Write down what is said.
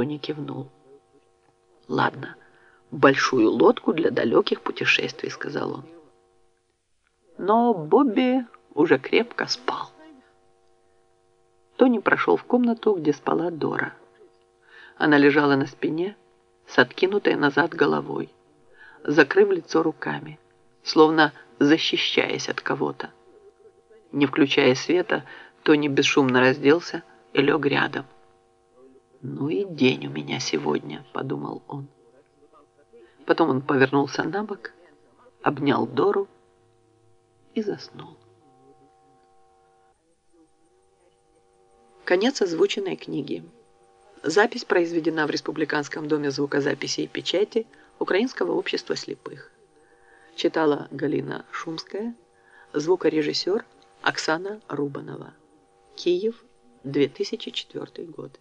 Тони кивнул. «Ладно, большую лодку для далеких путешествий», — сказал он. Но Бобби уже крепко спал. Тони прошел в комнату, где спала Дора. Она лежала на спине, с откинутой назад головой, закрыв лицо руками, словно защищаясь от кого-то. Не включая света, Тони бесшумно разделся и лег рядом. «Ну и день у меня сегодня», — подумал он. Потом он повернулся на бок, обнял Дору и заснул. Конец озвученной книги. Запись произведена в Республиканском доме звукозаписи и печати Украинского общества слепых. Читала Галина Шумская, звукорежиссер Оксана Рубанова. Киев, 2004 год.